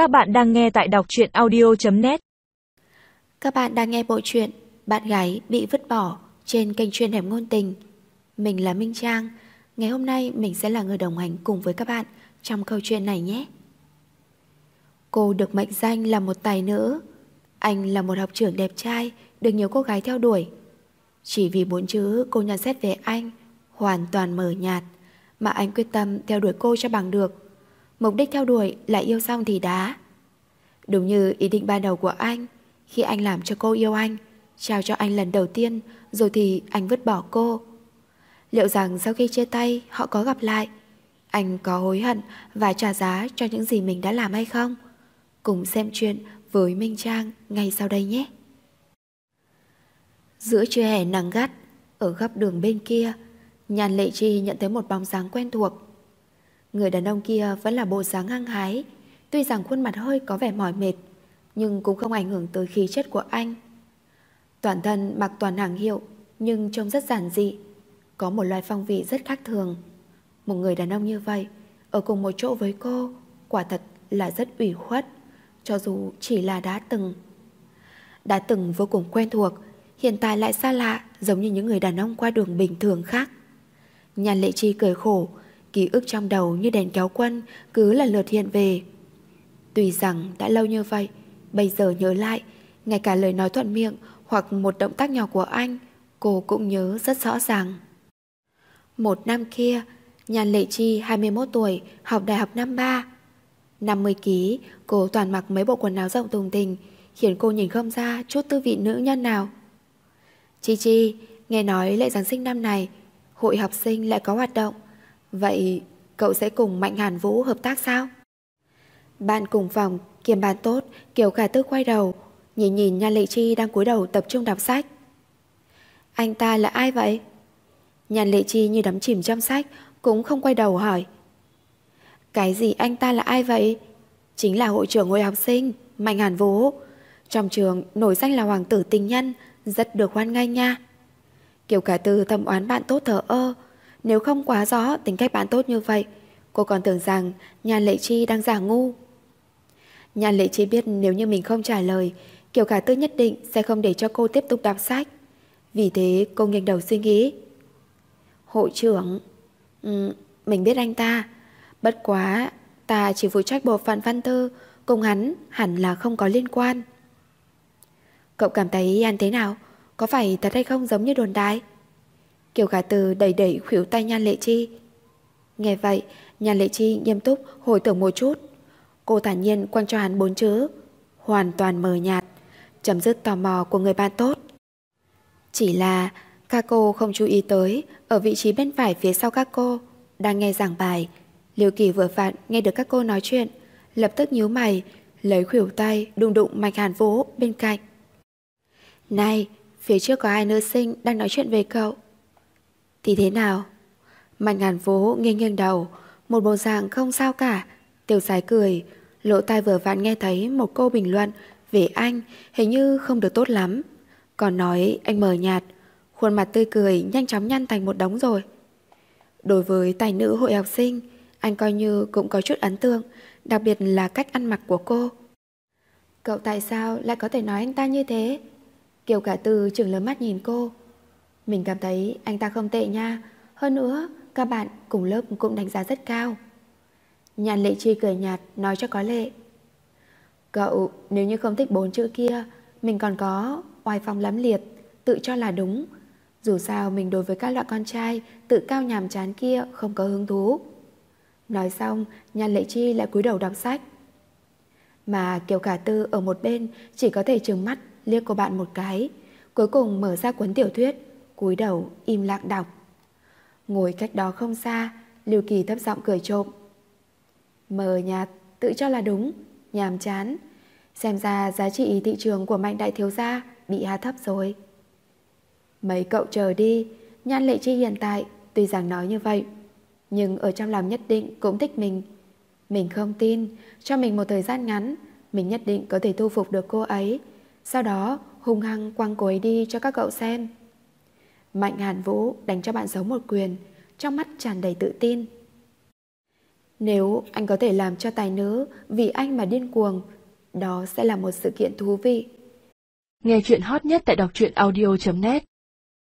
Các bạn đang nghe tại đọc truyện audio.net Các bạn đang nghe bộ truyện Bạn gái bị vứt bỏ trên kênh chuyên hẻm ngôn tình. Mình là Minh Trang. Ngày hôm nay mình sẽ là người đồng hành cùng với các bạn trong câu chuyện này nhé. Cô được mệnh danh là một tài nữ. Anh là một học trưởng đẹp trai, được nhiều cô gái theo đuổi. Chỉ vì bốn chữ cô nhận xét về anh hoàn toàn mờ nhạt, mà anh quyết tâm theo đuổi cô cho bằng được. Mục đích theo đuổi là yêu xong thì đá. Đúng như ý định ban đầu của anh, khi anh làm cho cô yêu anh, trao cho anh lần đầu tiên, rồi thì anh vứt bỏ cô. Liệu rằng sau khi chia tay, họ có gặp lại, anh có hối hận và trả giá cho những gì mình đã làm hay không? Cùng xem chuyện với Minh Trang ngay sau đây nhé. Giữa trưa hè nắng gắt, ở góc đường bên kia, Nhàn Lệ Chi nhận thấy một bóng dáng quen thuộc. Người đàn ông kia vẫn là bộ dáng hăng hái, tuy rằng khuôn mặt hơi có vẻ mỏi mệt, nhưng cũng không ảnh hưởng tới khí chất của anh. Toàn thân mặc toàn hàng hiệu, nhưng trông rất giản dị, có một loại phong vị rất khác thường. Một người đàn ông như vậy, ở cùng một chỗ với cô, quả thật là rất ủy khuất, cho dù chỉ là đã từng. Đã từng vô cùng quen thuộc, hiện tại lại xa lạ giống như những người đàn ông qua đường bình thường khác. Nhàn lệ chi cười khổ, Ký ức trong đầu như đèn kéo quân Cứ lần lượt hiện về. Tuy rằng đã lâu như vậy, Bây giờ nhớ lại, Ngay cả lời nói thuận miệng Hoặc một động tác nhỏ của anh, Cô cũng nhớ rất rõ ràng. Một năm kia Nhàn Lệ Chi 21 tuổi, Học đại học năm 3 50 ký, Cô toàn mặc mấy bộ quần áo rộng tùng tình, Khiến cô nhìn không ra chút tư vị nữ nhân nào. Chi Chi, Nghe nói lễ Giáng sinh năm này, Hội học sinh lại có hoạt động. Vậy cậu sẽ cùng Mạnh Hàn Vũ hợp tác sao? Bạn cùng phòng, kiềm bàn tốt, kiểu cả tư quay đầu, nhìn nhìn Nhan Lệ Chi đang cúi đầu tập trung đọc sách. Anh ta là ai vậy? Nhan Lệ Chi như đắm chìm trong sách, cũng không quay đầu hỏi. Cái gì anh ta là ai vậy? Chính là hội trưởng hội học sinh, Mạnh Hàn Vũ. Trong trường nổi danh là hoàng tử tình nhân, rất được hoan nghênh nha. Kiều cả tư thầm oán bạn tốt thở ơ, nếu không quá rõ tính cách bạn tốt như vậy, cô còn tưởng rằng Nhan Lệ Chi đang giả ngu. Nhan Lệ Chi biết nếu như mình không trả lời, Kiều Khả Tư nhất định sẽ không để cho cô tiếp tục đọc sách. Vì thế cô nghiêng đầu suy nghĩ. Hội trưởng... Ừ, mình biết anh ta. Bất quá, ta chỉ phụ trách bộ phận văn thư, cùng hắn hẳn là không có liên quan. Cậu cảm thấy anh thế nào? Có phải thật hay không giống như đồn đại? Kiều gà Từ đầy đẩy khuỷu tay Nhan Lệ Chi. Nghe vậy, Nhan Lệ Chi nghiêm túc hồi tưởng một chút. Cô thản nhiên quăng cho hắn bốn chữ. Hoàn toàn mờ nhạt, chấm dứt tò mò của người bạn tốt. Chỉ là các cô không chú ý tới ở vị trí bên phải phía sau các cô đang nghe giảng bài. Liêu Kỳ vừa vặn nghe được các cô nói chuyện, lập tức nhíu mày, lấy khuỷu tay đụng đụng Mạch Hàn Vũ bên cạnh. Này, phía trước có ai nữ sinh đang nói chuyện về cậu. Thì thế nào? Mạnh ngàn phố nghiêng nghiêng đầu, một bộ dạng không sao cả. Tiểu sái cười, lỗ tai vừa vặn nghe thấy một cô bình luận về anh hình như không được tốt lắm. Còn nói anh mờ nhạt, khuôn mặt tươi cười nhanh chóng nhăn thành một đống rồi. Đối với tài nữ hội học sinh, anh coi như cũng có chút ấn tượng, đặc biệt là cách ăn mặc của cô. Cậu tại sao lại có thể nói anh ta như thế? Kiều cả từ trừng lớn mắt nhìn cô. Mình cảm thấy anh ta không tệ nha. Hơn nữa, các bạn cùng lớp cũng đánh giá rất cao. Nhàn lệ chi cười nhạt, nói cho có lệ. Cậu, nếu như không thích bốn chữ kia, Mình còn có oai phong lắm liệt, Tự cho là đúng. Dù sao, mình đối với các loại con trai, Tự cao nhàm chán kia không có hứng thú. Nói xong, Nhàn lệ chi lại cúi đầu đọc sách. Mà Kiều Cả Tư ở một bên Chỉ có thể trừng mắt liếc cô bạn một cái, Cuối cùng mở ra cuốn tiểu thuyết cúi đầu im lặng đọc. Ngồi cách đó không xa, Lưu Kỳ thấp giọng cười trộm. Mờ nhạt, tự cho là đúng, nhàm chán. Xem ra giá trị thị trường của mạnh đại thiếu gia bị hạ thấp rồi. Mấy cậu chờ đi, nhan lệ chi hiện tại tuy rằng nói như vậy, nhưng ở trong lòng nhất định cũng thích mình. Mình không tin, cho mình một thời gian ngắn, mình nhất định có thể thu phục được cô ấy. Sau đó hung hăng quăng cô ấy đi cho các cậu xem. Mạnh Hàn Vũ đánh cho bạn giấu một quyền, trong mắt tràn đầy tự tin. Nếu anh có thể làm cho tài nữ vì anh mà điên cuồng, đó sẽ là một sự kiện thú vị. Nghe chuyện hot nhất tại đọc truyện audio.net